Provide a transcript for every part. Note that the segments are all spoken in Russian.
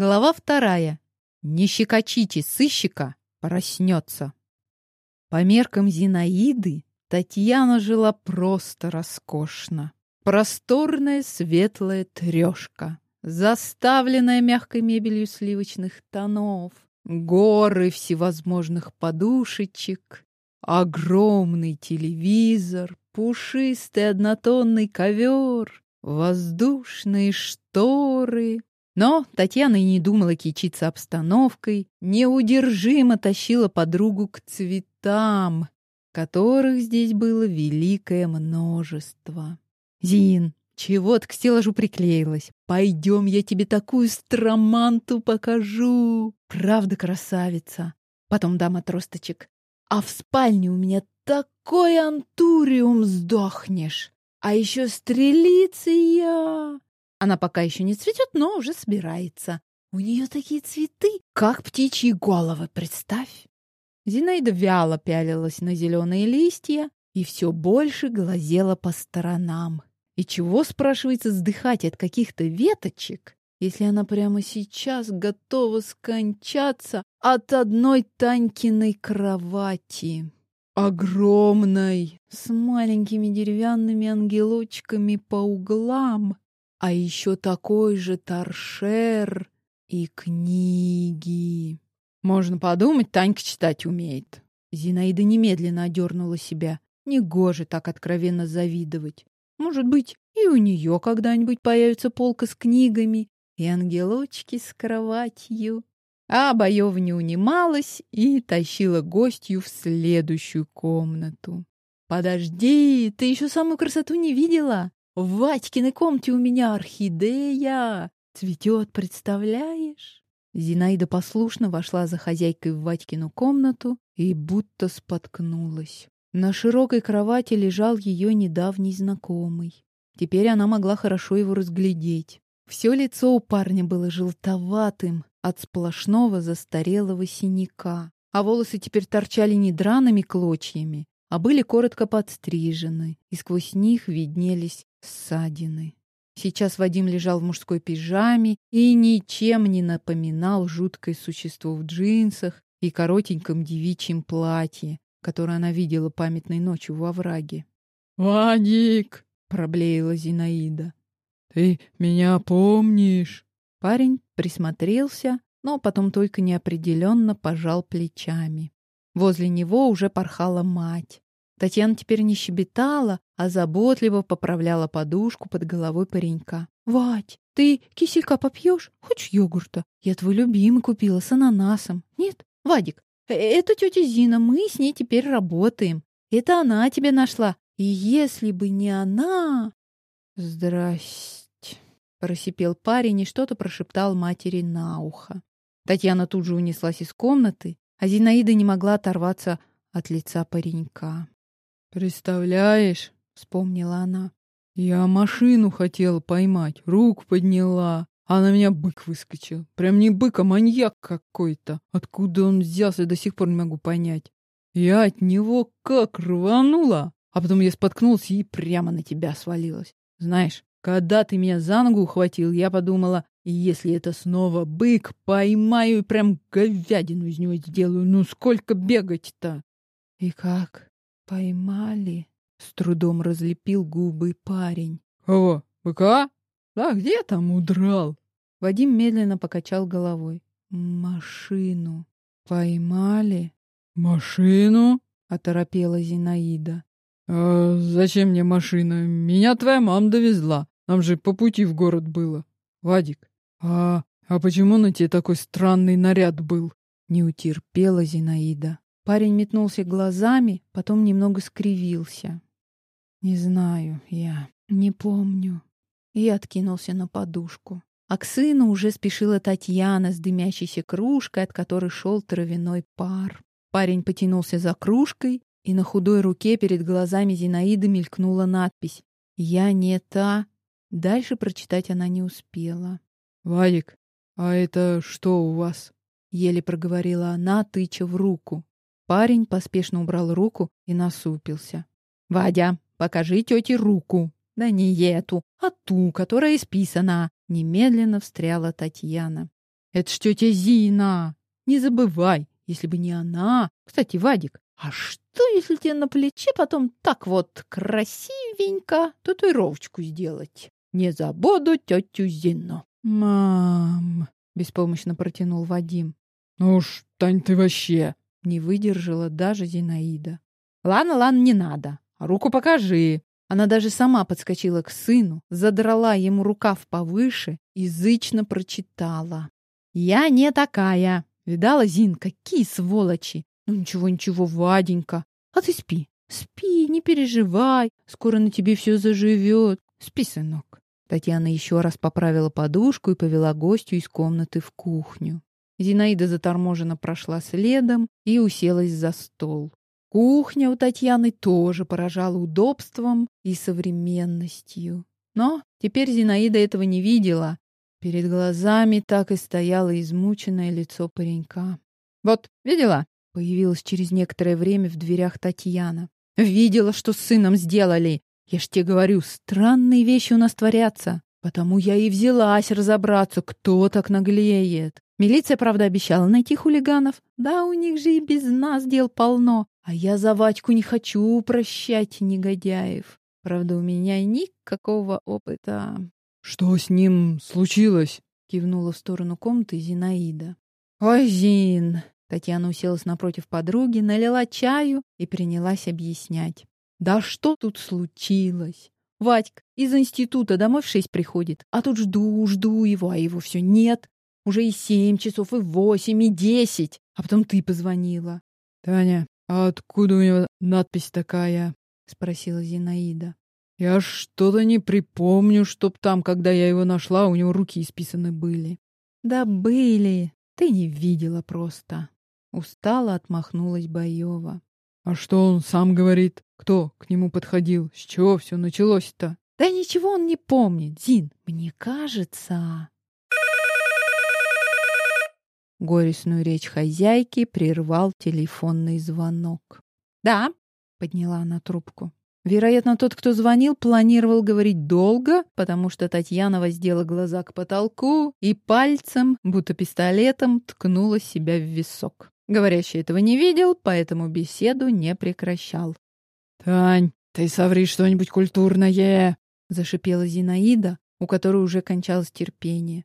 Глава вторая. Не щекочите сыщика, проснется. По меркам Зинаиды Татьяна жила просто роскошно. Просторная светлая трешка, заставленная мягкой мебелью сливочных тонов, горы всевозможных подушечек, огромный телевизор, пушистый однотонный ковер, воздушные шторы, но Татьяна и не думала кичиться обстановкой, неудержимо тащила подругу к цветам, которых здесь было великое множество. «Зин, чего ты к стеллажу приклеилась? Пойдем, я тебе такую строманту покажу! Правда, красавица!» Потом дам отросточек. «А в спальне у меня такой антуриум сдохнешь! А еще стрелиция!» Она пока еще не цветет, но уже собирается. У нее такие цветы, как птичьи головы, представь. Зинаида вяло пялилась на зеленые листья и все больше глазела по сторонам. И чего, спрашивается, сдыхать от каких-то веточек, если она прямо сейчас готова скончаться от одной Танькиной кровати? Огромной, с маленькими деревянными ангелочками по углам а еще такой же торшер и книги. Можно подумать, Танька читать умеет. Зинаида немедленно одернула себя. Негоже так откровенно завидовать. Может быть, и у нее когда-нибудь появится полка с книгами и ангелочки с кроватью. А Боева не унималась и тащила гостью в следующую комнату. «Подожди, ты еще самую красоту не видела? В Ватькиной комнате у меня орхидея. Цветет, представляешь? Зинаида послушно вошла за хозяйкой в Ватькину комнату и будто споткнулась. На широкой кровати лежал ее недавний знакомый. Теперь она могла хорошо его разглядеть. Все лицо у парня было желтоватым от сплошного застарелого синяка, а волосы теперь торчали не драными клочьями, а были коротко подстрижены, и сквозь них виднелись ссадины. Сейчас Вадим лежал в мужской пижаме и ничем не напоминал жуткое существо в джинсах и коротеньком девичьем платье, которое она видела памятной ночью во враге. «Вадик!» — проблеяла Зинаида. «Ты меня помнишь?» Парень присмотрелся, но потом только неопределенно пожал плечами. Возле него уже порхала мать. Татьяна теперь не щебетала, а заботливо поправляла подушку под головой паренька. «Вать, ты киселька попьешь? Хочешь йогурта? Я твой любимый купила с ананасом. Нет? Вадик, э, это тетя Зина, мы с ней теперь работаем. Это она тебя нашла. И если бы не она...» «Здрасте», — просипел парень и что-то прошептал матери на ухо. Татьяна тут же унеслась из комнаты, а Зинаида не могла оторваться от лица паренька. «Представляешь?» — вспомнила она. «Я машину хотела поймать, рук подняла, а на меня бык выскочил. Прям не бык, а маньяк какой-то. Откуда он взялся, до сих пор не могу понять. Я от него как рванула, а потом я споткнулась и прямо на тебя свалилась. Знаешь, когда ты меня за ногу ухватил, я подумала, если это снова бык, поймаю и прям говядину из него сделаю. Ну сколько бегать-то? И как? Поймали? С трудом разлепил губы парень. Кого? Быка? Да где там удрал? Вадим медленно покачал головой. Машину. Поймали? Машину? Оторопела Зинаида. «А зачем мне машина? Меня твоя мама довезла. Нам же по пути в город было. Вадик, а, а почему на тебе такой странный наряд был?» Не утерпела Зинаида. Парень метнулся глазами, потом немного скривился. «Не знаю я, не помню». И откинулся на подушку. А к сыну уже спешила Татьяна с дымящейся кружкой, от которой шел травяной пар. Парень потянулся за кружкой, и на худой руке перед глазами Зинаиды мелькнула надпись «Я не та». Дальше прочитать она не успела. «Вадик, а это что у вас?» — еле проговорила она, тыча в руку. Парень поспешно убрал руку и насупился. «Вадя, покажи тете руку!» «Да не эту, а ту, которая исписана!» Немедленно встряла Татьяна. Это ж тетя Зина. Не забывай, если бы не она... Кстати, Вадик, а что, если тебе на плече потом так вот красивенько татуировочку сделать? Не забуду тетю Зину. Мам, беспомощно протянул Вадим. Ну уж, Тань, ты вообще... Не выдержала даже Зинаида. Ладно, ладно, не надо. Руку покажи. Она даже сама подскочила к сыну, задрала ему рукав повыше и зычно прочитала. «Я не такая. Видала, Зин, какие сволочи! Ну ничего, ничего, Ваденька. А ты спи, спи, не переживай. Скоро на тебе все заживет. Спи, сынок». Татьяна еще раз поправила подушку и повела гостю из комнаты в кухню. Зинаида заторможенно прошла следом и уселась за стол. Кухня у Татьяны тоже поражала удобством и современностью. Но теперь Зинаида этого не видела. Перед глазами так и стояло измученное лицо паренька. «Вот, видела?» — появилась через некоторое время в дверях Татьяна. «Видела, что с сыном сделали. Я ж тебе говорю, странные вещи у нас творятся. Потому я и взялась разобраться, кто так наглеет. Милиция, правда, обещала найти хулиганов. Да, у них же и без нас дел полно. А я за Вадьку не хочу прощать негодяев. Правда, у меня никакого опыта. Что с ним случилось? Кивнула в сторону комнаты Зинаида. Ой, Зин! Татьяна уселась напротив подруги, налила чаю и принялась объяснять. Да что тут случилось? Вадька из института домой в шесть приходит, а тут жду, жду его, а его все нет. Уже и семь часов, и восемь, и десять. А потом ты позвонила. — Таня, а откуда у него надпись такая? — спросила Зинаида. — Я что-то не припомню, чтоб там, когда я его нашла, у него руки исписаны были. — Да были. Ты не видела просто. Устало отмахнулась Боева. — А что он сам говорит? Кто к нему подходил? С чего все началось-то? — Да ничего он не помнит, Зин. Мне кажется... Горестную речь хозяйки прервал телефонный звонок. «Да», — подняла она трубку. Вероятно, тот, кто звонил, планировал говорить долго, потому что Татьяна воздела глаза к потолку и пальцем, будто пистолетом, ткнула себя в висок. Говорящий этого не видел, поэтому беседу не прекращал. «Тань, ты соври что-нибудь культурное!» — зашипела Зинаида, у которой уже кончалось терпение.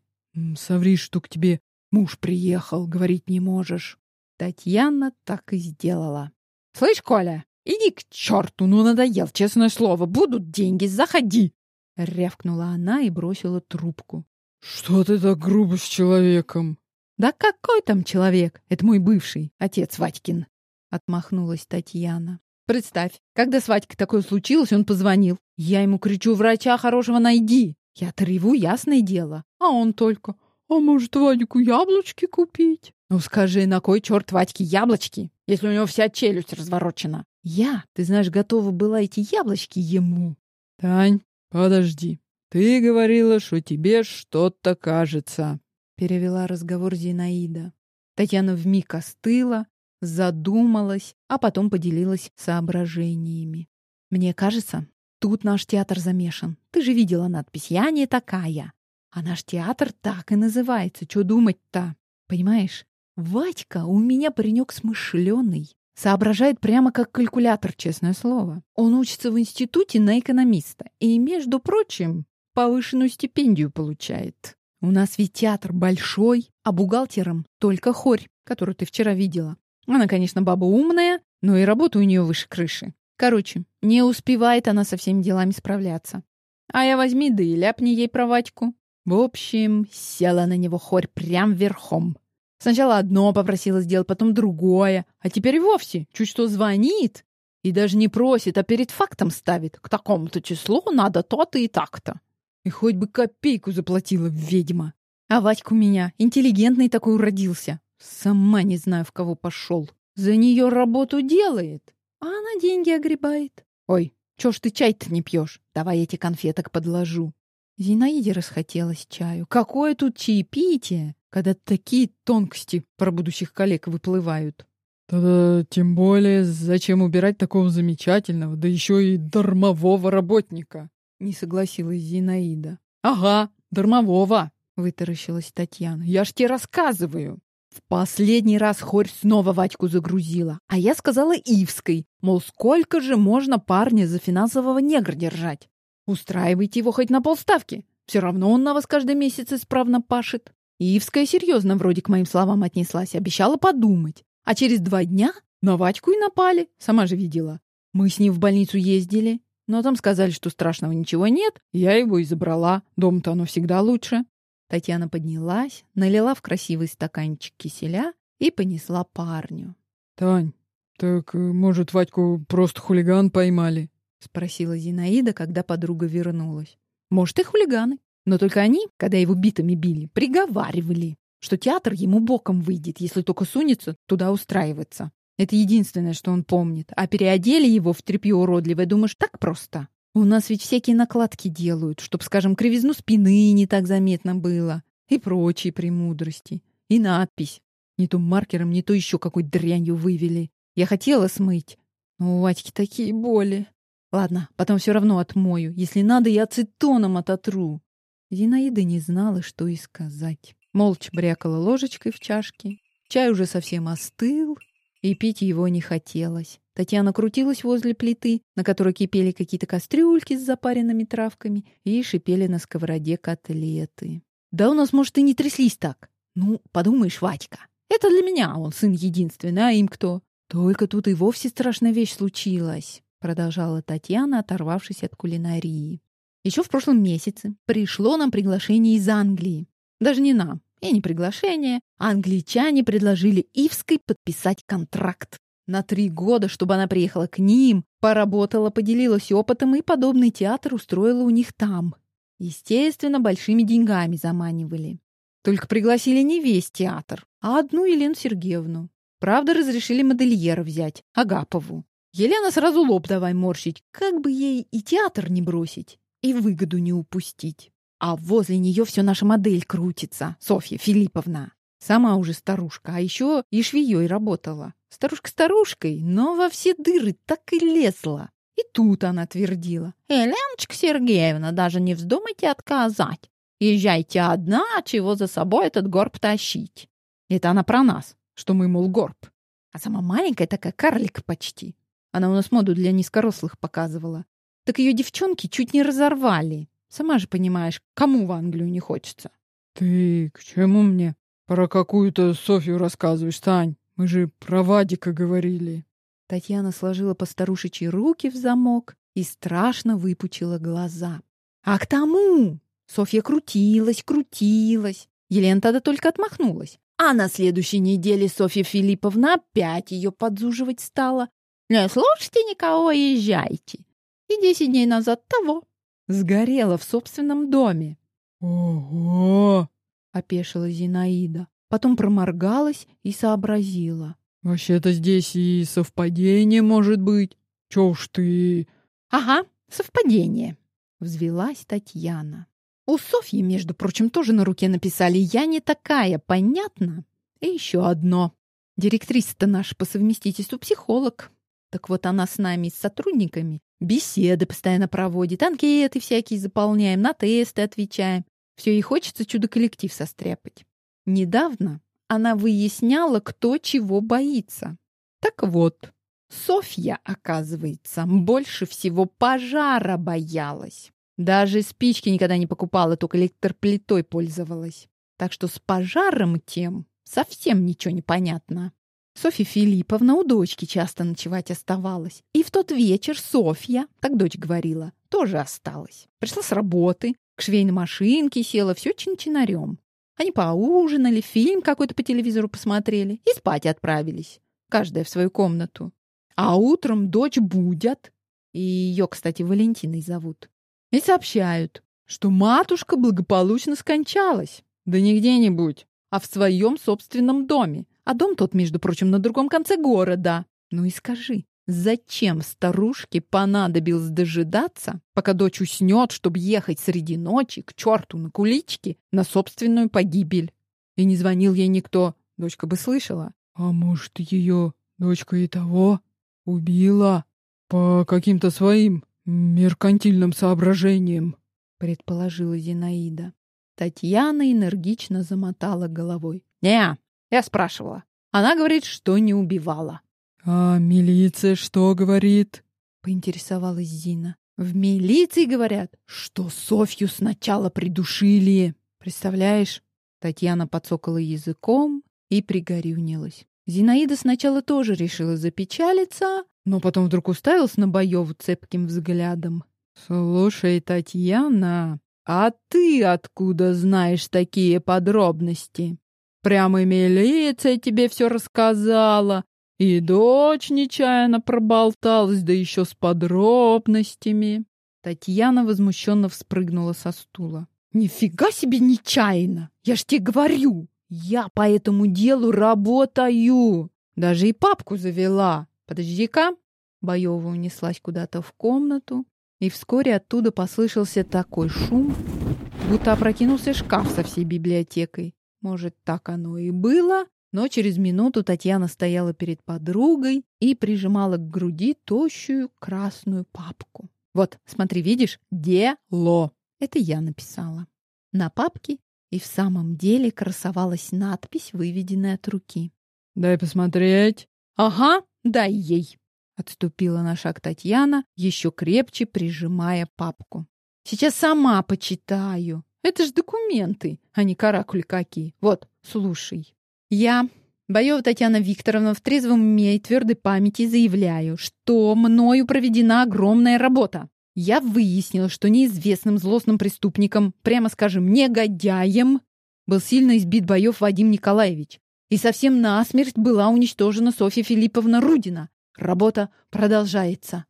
«Соври, что к тебе Муж приехал, говорить не можешь. Татьяна так и сделала. Слышь, Коля, иди к черту, ну надоел, честное слово. Будут деньги, заходи. Рявкнула она и бросила трубку. Что ты так грубо с человеком? Да какой там человек? Это мой бывший, отец Вадькин. Отмахнулась Татьяна. Представь, когда с Вадькой такое случилось, он позвонил. Я ему кричу, врача хорошего найди. Я-то реву, ясное дело. А он только, а может, Вадику яблочки купить? Ну скажи, на кой черт Вадьке яблочки, если у него вся челюсть разворочена? Я, ты знаешь, готова была эти яблочки ему. Тань, подожди. Ты говорила, что тебе что-то кажется. Перевела разговор Зинаида. Татьяна вмиг остыла, задумалась, а потом поделилась соображениями. Мне кажется, тут наш театр замешан. Ты же видела надпись «Я не такая». А наш театр так и называется. Что думать-то? Понимаешь? Вадька у меня паренек смышленый. Соображает прямо как калькулятор, честное слово. Он учится в институте на экономиста. И, между прочим, повышенную стипендию получает. У нас ведь театр большой, а бухгалтером только хорь, которую ты вчера видела. Она, конечно, баба умная, но и работа у нее выше крыши. Короче, не успевает она со всеми делами справляться. А я возьми да и ляпни ей про Вадьку. В общем, села на него хорь прям верхом. Сначала одно попросила сделать, потом другое, а теперь вовсе чуть что звонит и даже не просит, а перед фактом ставит. К такому-то числу надо то-то и так-то. И хоть бы копейку заплатила ведьма. А Вадька у меня интеллигентный такой уродился. Сама не знаю, в кого пошел. За нее работу делает, а она деньги огребает. Ой, чё ж ты чай-то не пьешь? Давай эти конфеток подложу. Зинаиде расхотелось чаю. Какое тут чаепитие, когда такие тонкости про будущих коллег выплывают. Да, тем более, зачем убирать такого замечательного, да еще и дармового работника? Не согласилась Зинаида. Ага, дармового. Вытаращилась Татьяна. «Я ж тебе рассказываю!» В последний раз Хорь снова Вадьку загрузила, а я сказала Ивской, мол, сколько же можно парня за финансового негра держать? Устраивайте его хоть на полставки, все равно он на вас каждый месяц исправно пашет. Ивская серьезно вроде к моим словам отнеслась, обещала подумать. А через два дня на Вадьку и напали, сама же видела. Мы с ним в больницу ездили, но там сказали, что страшного ничего нет, я его и забрала, дом-то оно всегда лучше. Татьяна поднялась, налила в красивый стаканчик киселя и понесла парню. «Тань, так, э, может, Вадьку просто хулиган поймали?» — спросила Зинаида, когда подруга вернулась. «Может, и хулиганы. Но только они, когда его битами били, приговаривали, что театр ему боком выйдет, если только сунется туда устраиваться. Это единственное, что он помнит. А переодели его в тряпье уродливое, думаешь, так просто? У нас ведь всякие накладки делают, чтоб, скажем, кривизну спины не так заметно было. И прочие премудрости. И надпись. Не то маркером, не то еще какой дрянью вывели. Я хотела смыть. Но у Вадьки такие боли. Ладно, потом все равно отмою. Если надо, я ацетоном ототру. Зинаида не знала, что и сказать. Молча брякала ложечкой в чашке. Чай уже совсем остыл, и пить его не хотелось. Татьяна крутилась возле плиты, на которой кипели какие-то кастрюльки с запаренными травками и шипели на сковороде котлеты. Да у нас, может, и не тряслись так. Ну, подумаешь, Вадька. Это для меня он сын единственный, а им кто? Только тут и вовсе страшная вещь случилась, продолжала Татьяна, оторвавшись от кулинарии. Еще в прошлом месяце пришло нам приглашение из Англии. Даже не нам, и не приглашение. Англичане предложили Ивской подписать контракт на три года, чтобы она приехала к ним, поработала, поделилась опытом и подобный театр устроила у них там. Естественно, большими деньгами заманивали. Только пригласили не весь театр, а одну Елену Сергеевну. Правда, разрешили модельера взять, Агапову. Елена сразу лоб давай морщить, как бы ей и театр не бросить, и выгоду не упустить. А возле нее все наша модель крутится, Софья Филипповна. Сама уже старушка, а еще и швеей работала. Старушка старушкой, но во все дыры так и лезла. И тут она твердила. «Еленочка Сергеевна, даже не вздумайте отказать. Езжайте одна, чего за собой этот горб тащить». Это она про нас, что мы, мол, горб. А сама маленькая такая карлик почти. Она у нас моду для низкорослых показывала. Так ее девчонки чуть не разорвали. Сама же понимаешь, кому в Англию не хочется. Ты к чему мне? Про какую-то Софью рассказываешь, Тань. Мы же про Вадика говорили. Татьяна сложила постарушечьи руки в замок и страшно выпучила глаза. А к тому Софья крутилась, крутилась. Елена тогда только отмахнулась. А на следующей неделе Софья Филипповна опять ее подзуживать стала. «Не слушайте никого, езжайте». И десять дней назад того. Сгорела в собственном доме. «Ого!» опешила Зинаида. Потом проморгалась и сообразила. Вообще-то здесь и совпадение может быть. Чё уж ты... Ага, совпадение. Взвелась Татьяна. У Софьи, между прочим, тоже на руке написали «Я не такая», понятно? И еще одно. Директриса-то наша по совместительству психолог. Так вот она с нами, с сотрудниками, беседы постоянно проводит, анкеты всякие заполняем, на тесты отвечаем. Все ей хочется чудо-коллектив состряпать. Недавно она выясняла, кто чего боится. Так вот, Софья, оказывается, больше всего пожара боялась. Даже спички никогда не покупала, только электроплитой пользовалась. Так что с пожаром тем совсем ничего не понятно. Софья Филипповна у дочки часто ночевать оставалась. И в тот вечер Софья, так дочь говорила, тоже осталась. Пришла с работы, к швейной машинке села, все чин-чинарем. Они поужинали, фильм какой-то по телевизору посмотрели и спать отправились. Каждая в свою комнату. А утром дочь будят. И ее, кстати, Валентиной зовут. И сообщают, что матушка благополучно скончалась. Да не где-нибудь, а в своем собственном доме. А дом тот, между прочим, на другом конце города. Ну и скажи, Зачем старушке понадобилось дожидаться, пока дочь уснет, чтобы ехать среди ночи к черту на куличке на собственную погибель? И не звонил ей никто, дочка бы слышала. А может, ее дочка и того убила по каким-то своим меркантильным соображениям, предположила Зинаида. Татьяна энергично замотала головой. «Не, я спрашивала. Она говорит, что не убивала». «А милиция что говорит?» — поинтересовалась Зина. «В милиции говорят, что Софью сначала придушили. Представляешь?» Татьяна подсокала языком и пригорюнилась. Зинаида сначала тоже решила запечалиться, но потом вдруг уставилась на Боеву цепким взглядом. «Слушай, Татьяна, а ты откуда знаешь такие подробности? Прямо милиция тебе все рассказала, и дочь нечаянно проболталась, да еще с подробностями». Татьяна возмущенно вспрыгнула со стула. «Нифига себе нечаянно! Я ж тебе говорю! Я по этому делу работаю! Даже и папку завела! Подожди-ка!» Боева унеслась куда-то в комнату, и вскоре оттуда послышался такой шум, будто опрокинулся шкаф со всей библиотекой. Может, так оно и было, но через минуту Татьяна стояла перед подругой и прижимала к груди тощую красную папку. «Вот, смотри, видишь? Дело!» Это я написала. На папке и в самом деле красовалась надпись, выведенная от руки. «Дай посмотреть». «Ага, дай ей». Отступила на шаг Татьяна, еще крепче прижимая папку. «Сейчас сама почитаю. Это ж документы, а не каракули какие. Вот, слушай. Я, Боева Татьяна Викторовна, в трезвом уме и твердой памяти заявляю, что мною проведена огромная работа. Я выяснила, что неизвестным злостным преступником, прямо скажем, негодяем, был сильно избит боев Вадим Николаевич. И совсем насмерть была уничтожена Софья Филипповна Рудина. Работа продолжается.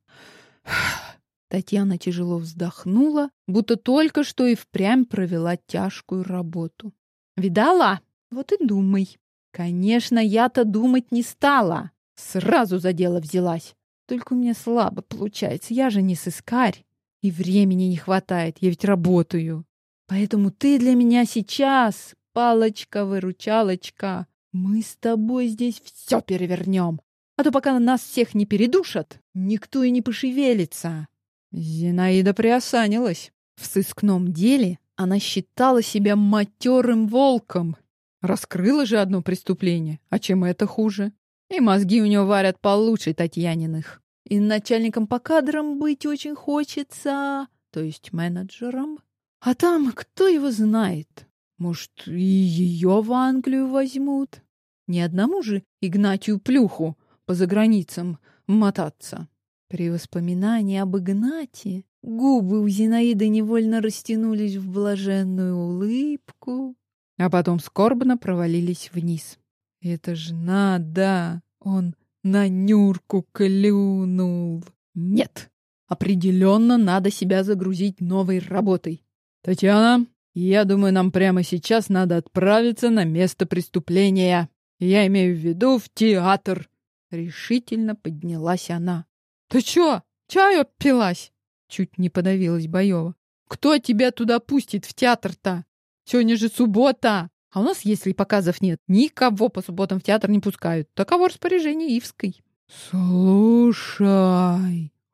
Татьяна тяжело вздохнула, будто только что и впрямь провела тяжкую работу. «Видала? Вот и думай. Конечно, я-то думать не стала. Сразу за дело взялась. Только у меня слабо получается. Я же не сыскарь. И времени не хватает. Я ведь работаю. Поэтому ты для меня сейчас палочка-выручалочка. Мы с тобой здесь все перевернем. А то пока нас всех не передушат, никто и не пошевелится. Зинаида приосанилась. В сыскном деле она считала себя матерым волком. Раскрыла же одно преступление. А чем это хуже? И мозги у нее варят получше Татьяниных. И начальником по кадрам быть очень хочется, то есть менеджером. А там кто его знает? Может, и ее в Англию возьмут? Ни одному же Игнатию Плюху по заграницам мотаться. При воспоминании об Игнате губы у Зинаиды невольно растянулись в блаженную улыбку, а потом скорбно провалились вниз. Это ж надо! Он на Нюрку клюнул. Нет, определенно надо себя загрузить новой работой. Татьяна, я думаю, нам прямо сейчас надо отправиться на место преступления. Я имею в виду в театр. Решительно поднялась она. Ты чё, чаю опилась? Чуть не подавилась Боева. Кто тебя туда пустит в театр-то? Сегодня же суббота. А у нас, если показов нет, никого по субботам в театр не пускают. Таково распоряжение Ивской. Слушай,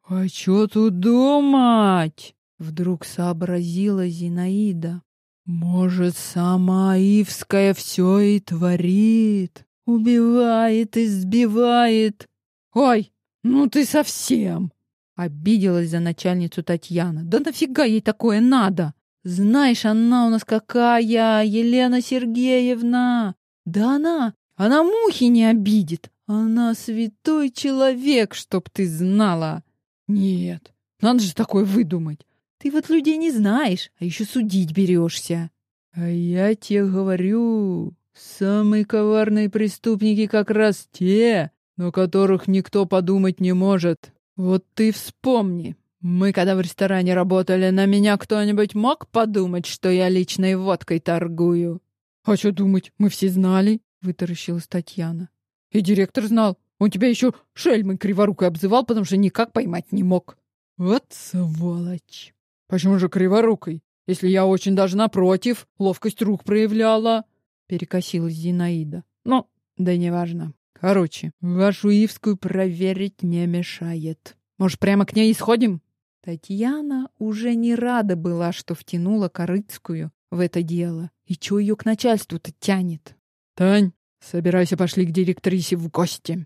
а что тут думать? Вдруг сообразила Зинаида. Может, сама Ивская все и творит? Убивает, избивает. Ой, ну ты совсем! Обиделась за начальницу Татьяна. Да нафига ей такое надо? Знаешь, она у нас какая, Елена Сергеевна. Да она, она мухи не обидит. Она святой человек, чтоб ты знала. Нет, надо же такое выдумать. Ты вот людей не знаешь, а еще судить берешься. А я тебе говорю, самые коварные преступники как раз те, на которых никто подумать не может. Вот ты вспомни, мы, когда в ресторане работали, на меня кто-нибудь мог подумать, что я личной водкой торгую? А что думать, мы все знали, вытаращилась Татьяна. И директор знал. Он тебя еще шельмой криворукой обзывал, потому что никак поймать не мог. Вот сволочь. Почему же криворукой? Если я очень даже напротив, ловкость рук проявляла. Перекосилась Зинаида. Ну, да неважно. Короче, вашу Ивскую проверить не мешает. Может, прямо к ней исходим? Татьяна уже не рада была, что втянула Корыцкую в это дело. И чё ее к начальству-то тянет? Тань, собирайся, пошли к директрисе в гости.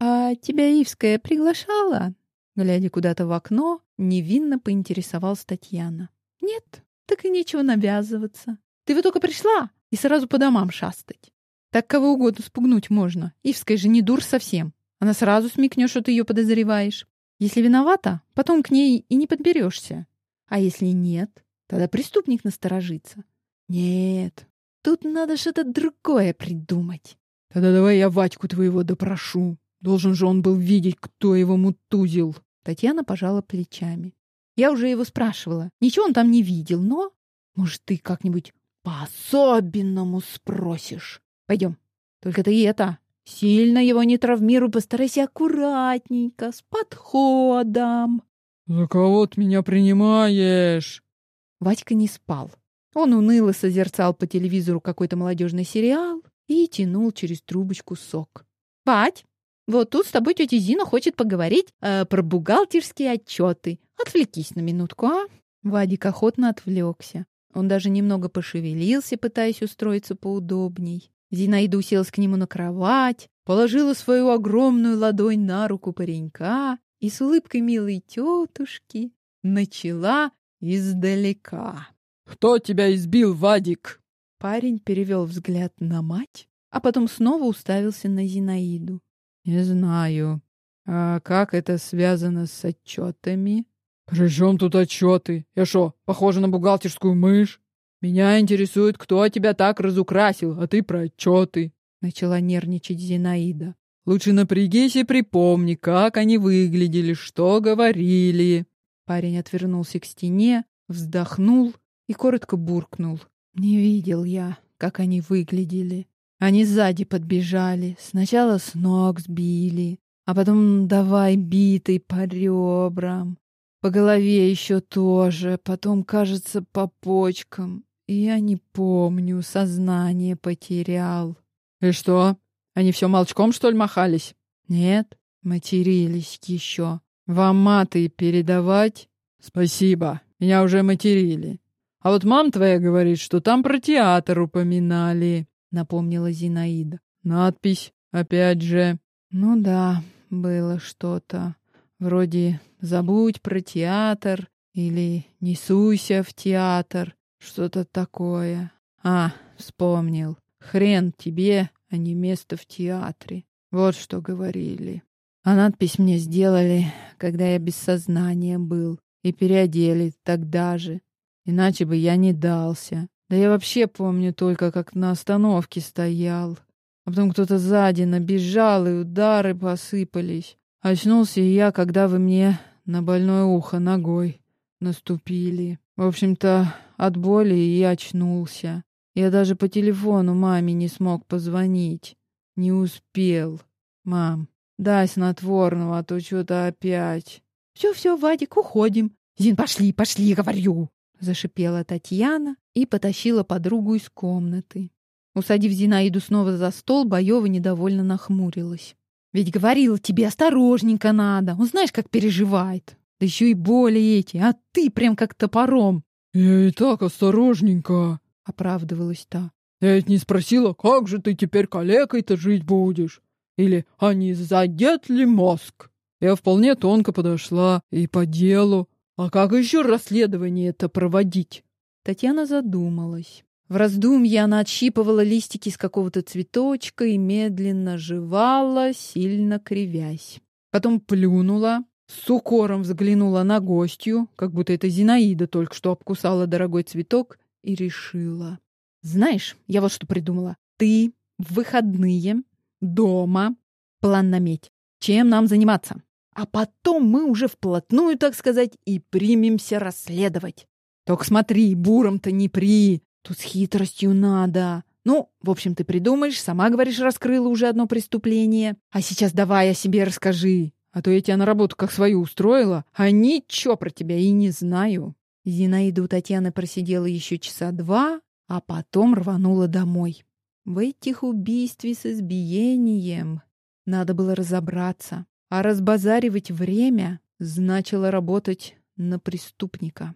А тебя Ивская приглашала? Глядя куда-то в окно, невинно поинтересовалась Татьяна. Нет, так и нечего навязываться. Ты вот только пришла и сразу по домам шастать. Так кого угодно спугнуть можно. Ивская же не дур совсем. Она сразу смекнет, что ты ее подозреваешь. Если виновата, потом к ней и не подберешься. А если нет, тогда преступник насторожится. Нет, тут надо что-то другое придумать. Тогда давай я Вадьку твоего допрошу. Должен же он был видеть, кто его мутузил. Татьяна пожала плечами. Я уже его спрашивала. Ничего он там не видел, но... Может, ты как-нибудь по-особенному спросишь? Пойдем. Только ты это, сильно его не травмируй, постарайся аккуратненько, с подходом. За кого ты меня принимаешь? Вадька не спал. Он уныло созерцал по телевизору какой-то молодежный сериал и тянул через трубочку сок. «Вадь, вот тут с тобой тетя Зина хочет поговорить э, про бухгалтерские отчеты. Отвлекись на минутку, а?» Вадик охотно отвлекся. Он даже немного пошевелился, пытаясь устроиться поудобней. Зинаида уселась к нему на кровать, положила свою огромную ладонь на руку паренька и с улыбкой милой тетушки начала издалека. «Кто тебя избил, Вадик?» Парень перевел взгляд на мать, а потом снова уставился на Зинаиду. «Не знаю. А как это связано с отчетами?» «При чем тут отчеты? Я что, похожа на бухгалтерскую мышь?» «Меня интересует, кто тебя так разукрасил, а ты про отчеты!» Начала нервничать Зинаида. «Лучше напрягись и припомни, как они выглядели, что говорили!» Парень отвернулся к стене, вздохнул и коротко буркнул. «Не видел я, как они выглядели. Они сзади подбежали, сначала с ног сбили, а потом давай битой по ребрам. По голове еще тоже, потом, кажется, по почкам. Я не помню, сознание потерял. И что? Они все молчком, что ли, махались? Нет, матерились еще. Вам маты передавать? Спасибо, меня уже материли. А вот мам твоя говорит, что там про театр упоминали, напомнила Зинаида. Надпись, опять же. Ну да, было что-то. Вроде «забудь про театр» или «не суйся в театр». Что-то такое. А, вспомнил. Хрен тебе, а не место в театре. Вот что говорили. А надпись мне сделали, когда я без сознания был. И переодели тогда же. Иначе бы я не дался. Да я вообще помню только, как на остановке стоял. А потом кто-то сзади набежал, и удары посыпались. Очнулся я, когда вы мне на больное ухо ногой наступили. В общем-то, от боли и очнулся. Я даже по телефону маме не смог позвонить. Не успел. Мам, дай снотворного, а то что-то опять. Все-все, Вадик, уходим. Зин, пошли, пошли, говорю. Зашипела Татьяна и потащила подругу из комнаты. Усадив Зинаиду снова за стол, Боева недовольно нахмурилась. «Ведь говорила тебе, осторожненько надо. Он знаешь, как переживает. Да еще и боли эти, а ты прям как топором. «Я и так осторожненько», — оправдывалась та. «Я ведь не спросила, как же ты теперь калекой-то жить будешь? Или, а не задет ли мозг?» Я вполне тонко подошла и по делу. А как еще расследование это проводить? Татьяна задумалась. В раздумье она отщипывала листики с какого-то цветочка и медленно жевала, сильно кривясь. Потом плюнула, с укором взглянула на гостью, как будто это Зинаида только что обкусала дорогой цветок, и решила. «Знаешь, я вот что придумала. Ты в выходные дома план наметь. Чем нам заниматься? А потом мы уже вплотную, так сказать, и примемся расследовать. Только смотри, буром-то не при. Тут с хитростью надо. Ну, в общем, ты придумаешь, сама, говоришь, раскрыла уже одно преступление. А сейчас давай о себе расскажи. А то я тебя на работу как свою устроила, а ничего про тебя и не знаю. Зинаида у Татьяны просидела еще часа два, а потом рванула домой. В этих убийстве с избиением надо было разобраться, а разбазаривать время значило работать на преступника.